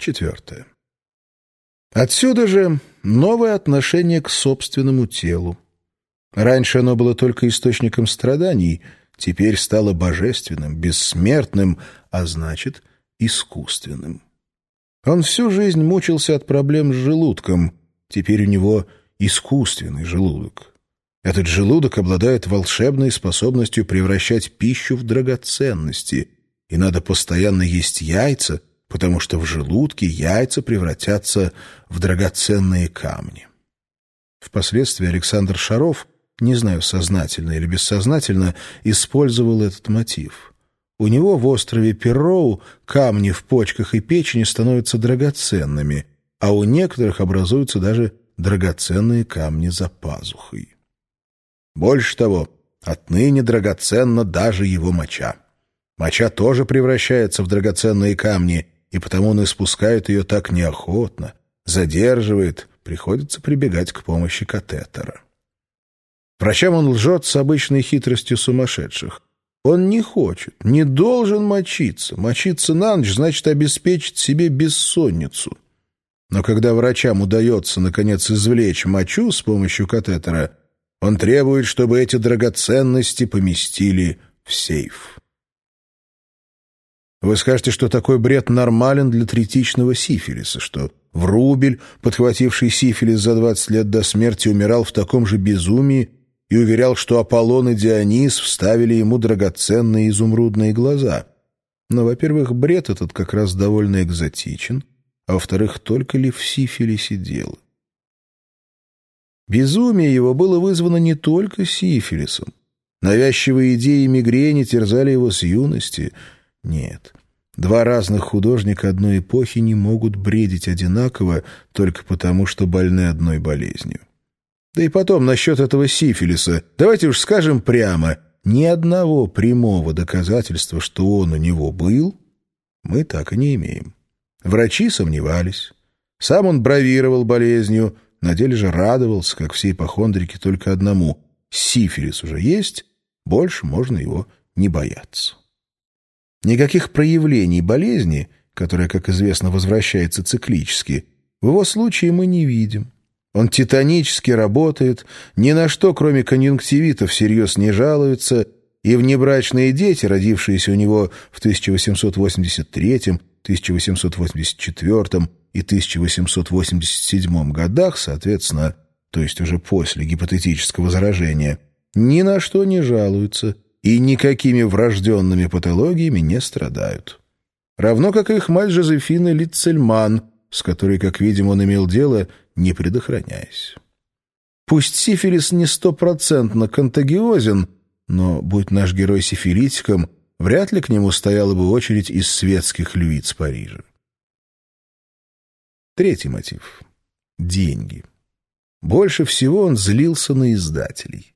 Четвертое. Отсюда же новое отношение к собственному телу. Раньше оно было только источником страданий, теперь стало божественным, бессмертным, а значит, искусственным. Он всю жизнь мучился от проблем с желудком, теперь у него искусственный желудок. Этот желудок обладает волшебной способностью превращать пищу в драгоценности, и надо постоянно есть яйца, потому что в желудке яйца превратятся в драгоценные камни. Впоследствии Александр Шаров, не знаю, сознательно или бессознательно, использовал этот мотив. У него в острове Перроу камни в почках и печени становятся драгоценными, а у некоторых образуются даже драгоценные камни за пазухой. Больше того, отныне драгоценна даже его моча. Моча тоже превращается в драгоценные камни, и потому он испускает ее так неохотно, задерживает, приходится прибегать к помощи катетера. Врачам он лжет с обычной хитростью сумасшедших. Он не хочет, не должен мочиться. Мочиться на ночь значит обеспечить себе бессонницу. Но когда врачам удается, наконец, извлечь мочу с помощью катетера, он требует, чтобы эти драгоценности поместили в сейф. Вы скажете, что такой бред нормален для третичного сифилиса, что Врубель, подхвативший сифилис за 20 лет до смерти, умирал в таком же безумии и уверял, что Аполлон и Дионис вставили ему драгоценные изумрудные глаза. Но, во-первых, бред этот как раз довольно экзотичен, а во-вторых, только ли в сифилисе дело? Безумие его было вызвано не только сифилисом. Навязчивые идеи мигрени терзали его с юности. Нет, два разных художника одной эпохи не могут бредить одинаково только потому, что больны одной болезнью. Да и потом, насчет этого сифилиса, давайте уж скажем прямо, ни одного прямого доказательства, что он у него был, мы так и не имеем. Врачи сомневались. Сам он бравировал болезнью, на деле же радовался, как все ипохондрики, только одному. Сифилис уже есть, больше можно его не бояться. Никаких проявлений болезни, которая, как известно, возвращается циклически, в его случае мы не видим. Он титанически работает, ни на что, кроме конъюнктивита, всерьез не жалуется, и внебрачные дети, родившиеся у него в 1883 1884 и 1887 годах, соответственно, то есть уже после гипотетического заражения, ни на что не жалуются и никакими врожденными патологиями не страдают. Равно как их мать Жозефина Литцельман, с которой, как видим, он имел дело, не предохраняясь. Пусть сифилис не стопроцентно контагиозен, но, будь наш герой сифилитиком, вряд ли к нему стояла бы очередь из светских львиц Парижа. Третий мотив — деньги. Больше всего он злился на издателей.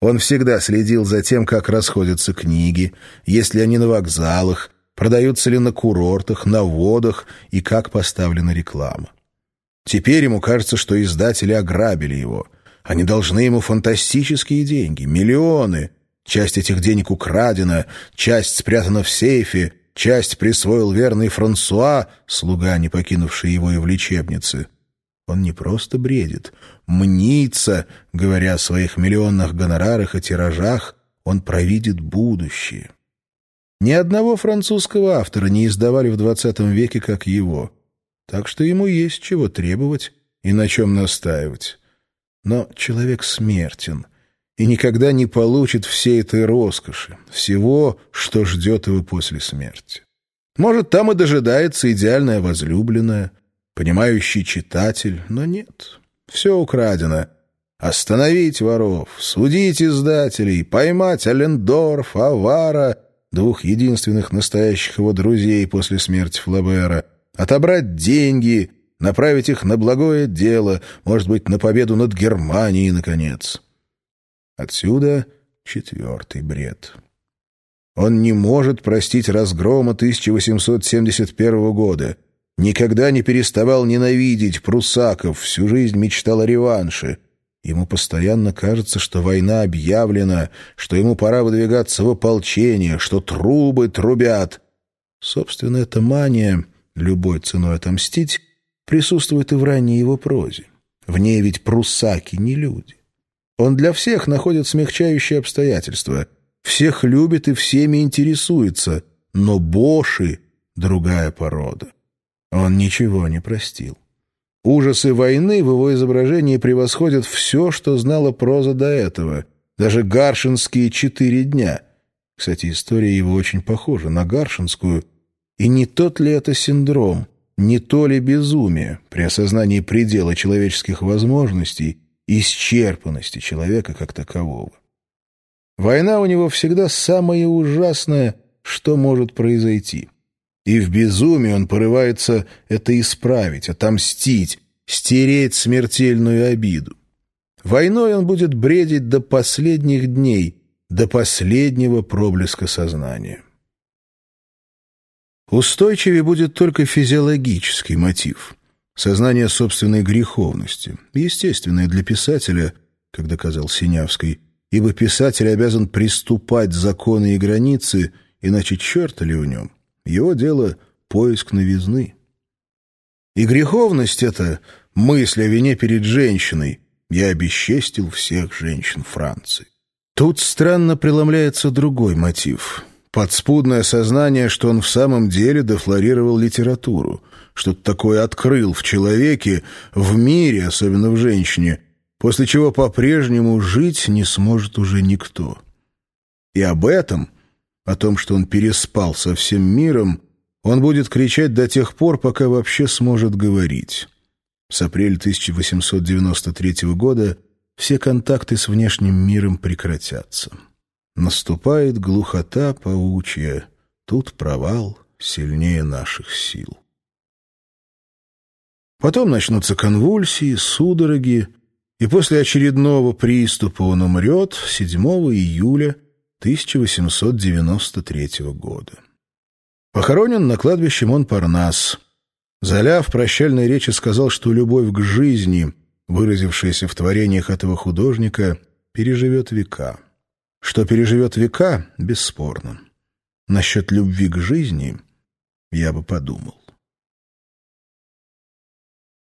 Он всегда следил за тем, как расходятся книги, есть ли они на вокзалах, продаются ли на курортах, на водах и как поставлена реклама. Теперь ему кажется, что издатели ограбили его. Они должны ему фантастические деньги, миллионы, Часть этих денег украдена, часть спрятана в сейфе, часть присвоил верный Франсуа, слуга, не покинувший его и в лечебнице. Он не просто бредит, мнится, говоря о своих миллионных гонорарах и тиражах, он провидит будущее. Ни одного французского автора не издавали в XX веке, как его. Так что ему есть чего требовать и на чем настаивать. Но человек смертен — и никогда не получит всей этой роскоши, всего, что ждет его после смерти. Может, там и дожидается идеальная возлюбленная, понимающий читатель, но нет, все украдено. Остановить воров, судить издателей, поймать Алендорф, Авара, двух единственных настоящих его друзей после смерти Флабера, отобрать деньги, направить их на благое дело, может быть, на победу над Германией, наконец. Отсюда четвертый бред. Он не может простить разгрома 1871 года. Никогда не переставал ненавидеть прусаков, всю жизнь мечтал о реванше. Ему постоянно кажется, что война объявлена, что ему пора выдвигаться в ополчение, что трубы трубят. Собственно, эта мания любой ценой отомстить, присутствует и в ранней его прозе. В ней ведь пруссаки не люди. Он для всех находит смягчающие обстоятельства, всех любит и всеми интересуется, но Боши — другая порода. Он ничего не простил. Ужасы войны в его изображении превосходят все, что знала проза до этого, даже гаршинские четыре дня. Кстати, история его очень похожа на гаршинскую. И не тот ли это синдром, не то ли безумие при осознании предела человеческих возможностей, исчерпанности человека как такового? Война у него всегда самое ужасное, что может произойти. И в безумии он порывается это исправить, отомстить, стереть смертельную обиду. Войной он будет бредить до последних дней, до последнего проблеска сознания. Устойчивее будет только физиологический мотив — сознание собственной греховности, естественное для писателя, как доказал Синявский, ибо писатель обязан приступать законы и границы, иначе черта ли в нем. Его дело — поиск новизны. И греховность — это мысль о вине перед женщиной. Я обесчестил всех женщин Франции. Тут странно преломляется другой мотив. Подспудное сознание, что он в самом деле дефлорировал литературу, что-то такое открыл в человеке, в мире, особенно в женщине, после чего по-прежнему жить не сможет уже никто. И об этом — о том, что он переспал со всем миром, он будет кричать до тех пор, пока вообще сможет говорить. С апреля 1893 года все контакты с внешним миром прекратятся. Наступает глухота паучья, тут провал сильнее наших сил. Потом начнутся конвульсии, судороги, и после очередного приступа он умрет 7 июля 1893 года. Похоронен на кладбище Монпарнас. Золя в прощальной речи сказал, что любовь к жизни, выразившаяся в творениях этого художника, переживет века. Что переживет века, бесспорно. Насчет любви к жизни я бы подумал.